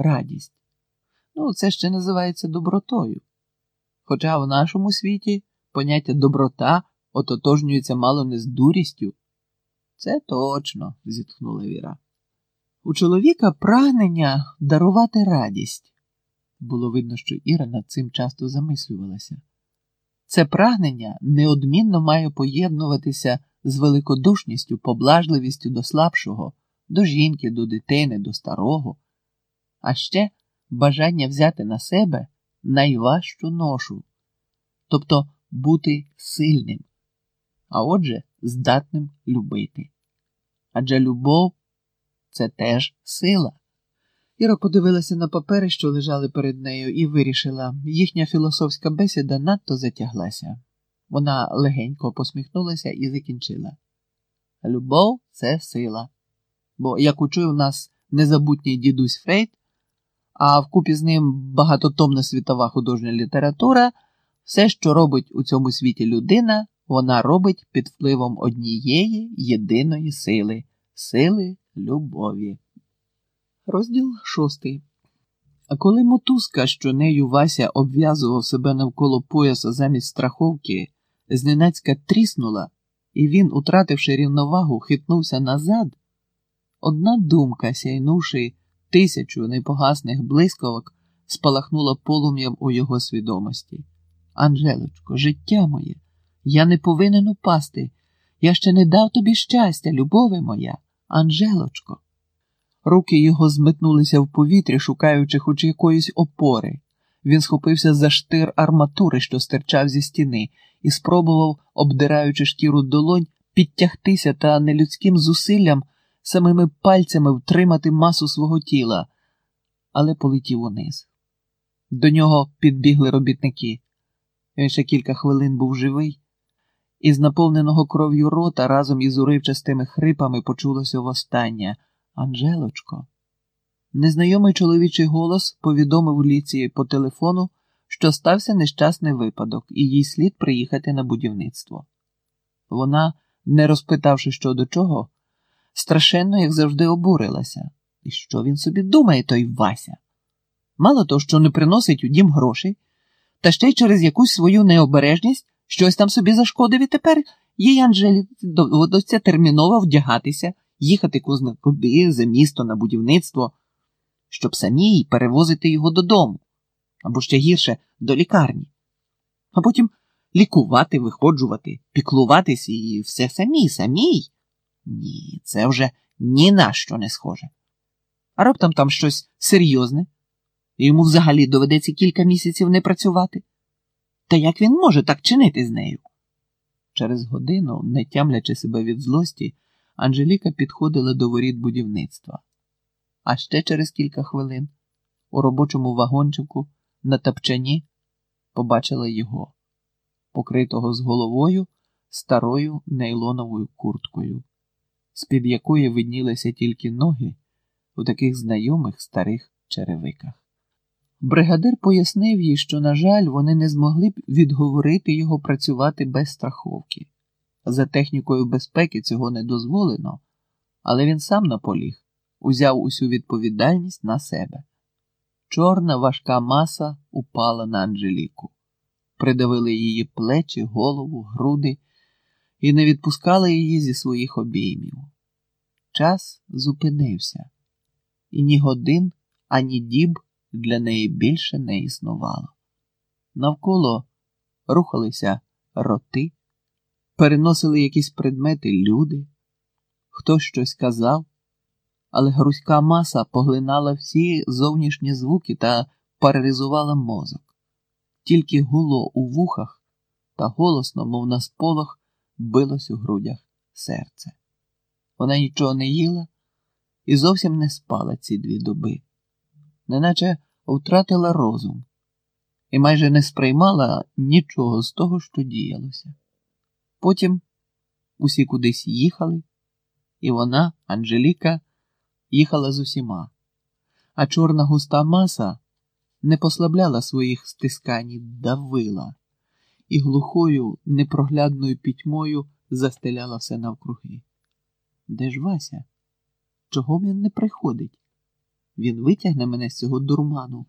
радість. Ну, це ще називається добротою. Хоча в нашому світі поняття доброта ототожнюється мало не з дурістю. Це точно, зітхнула Віра. У чоловіка прагнення дарувати радість. Було видно, що Іра над цим часто замислювалася. Це прагнення неодмінно має поєднуватися з великодушністю, поблажливістю до слабшого, до жінки, до дитини, до старого, а ще бажання взяти на себе найважчу ношу, тобто бути сильним, а отже, здатним любити. Адже любов це теж сила. Іра подивилася на папери, що лежали перед нею, і вирішила, їхня філософська бесіда надто затяглася. Вона легенько посміхнулася і закінчила. Любов це сила. Бо, як учує в нас незабутній дідусь Фрейд, а вкупі з ним багатотомна світова художня література, все, що робить у цьому світі людина, вона робить під впливом однієї єдиної сили сили любові. Розділ шостий. А коли мотузка, що нею Вася обв'язував себе навколо пояса замість страховки, зненацька тріснула, і він, утративши рівновагу, хитнувся назад, одна думка, сяйнувши тисячу непогасних блискавок, спалахнула полум'ям у його свідомості. Анжелочко, життя моє, я не повинен упасти. Я ще не дав тобі щастя, любове моя, Анжелочко. Руки його зметнулися в повітрі, шукаючи хоч якоїсь опори. Він схопився за штир арматури, що стирчав зі стіни, і спробував, обдираючи шкіру долонь, підтягтися та нелюдським зусиллям самими пальцями втримати масу свого тіла, але полетів униз. До нього підбігли робітники. Він ще кілька хвилин був живий, і з наповненого кров'ю рота разом із уривчастими хрипами почулося востаннє. Анжелочко. Незнайомий чоловічий голос повідомив Ліції по телефону, що стався нещасний випадок, і їй слід приїхати на будівництво. Вона, не розпитавши що до чого, страшенно, як завжди, обурилася. І що він собі думає, той Вася? Мало того, що не приносить у дім грошей, та ще й через якусь свою необережність щось там собі зашкодив і тепер їй Анжелі доводиться терміново вдягатися їхати куди за місто на будівництво, щоб самій перевозити його додому, або ще гірше до лікарні, а потім лікувати, виходжувати, піклуватись і все самій, самій. Ні, це вже ні на що не схоже. А раптом там щось серйозне, і йому взагалі доведеться кілька місяців не працювати. Та як він може так чинити з нею? Через годину, не тямлячи себе від злості, Анжеліка підходила до воріт будівництва. А ще через кілька хвилин у робочому вагончику на тапчані побачила його, покритого з головою старою нейлоновою курткою, з-під якої виднілися тільки ноги у таких знайомих старих черевиках. Бригадир пояснив їй, що, на жаль, вони не змогли б відговорити його працювати без страховки. За технікою безпеки цього не дозволено, але він сам наполіг, узяв усю відповідальність на себе. Чорна важка маса упала на Анжеліку, придавили її плечі, голову, груди і не відпускали її зі своїх обіймів. Час зупинився, і ні годин, ані діб для неї більше не існувало. Навколо рухалися роти переносили якісь предмети люди, хтось щось казав, але грузька маса поглинала всі зовнішні звуки та паралізувала мозок. Тільки гуло у вухах та голосно, мов на сполох, билось у грудях серце. Вона нічого не їла і зовсім не спала ці дві доби, неначе втратила розум і майже не сприймала нічого з того, що діялося. Потім усі кудись їхали, і вона, Анжеліка, їхала з усіма, а чорна густа маса не послабляла своїх стискань, давила і глухою, непроглядною пітьмою застеляла все навкруги. Де ж Вася? Чого він не приходить? Він витягне мене з цього дурману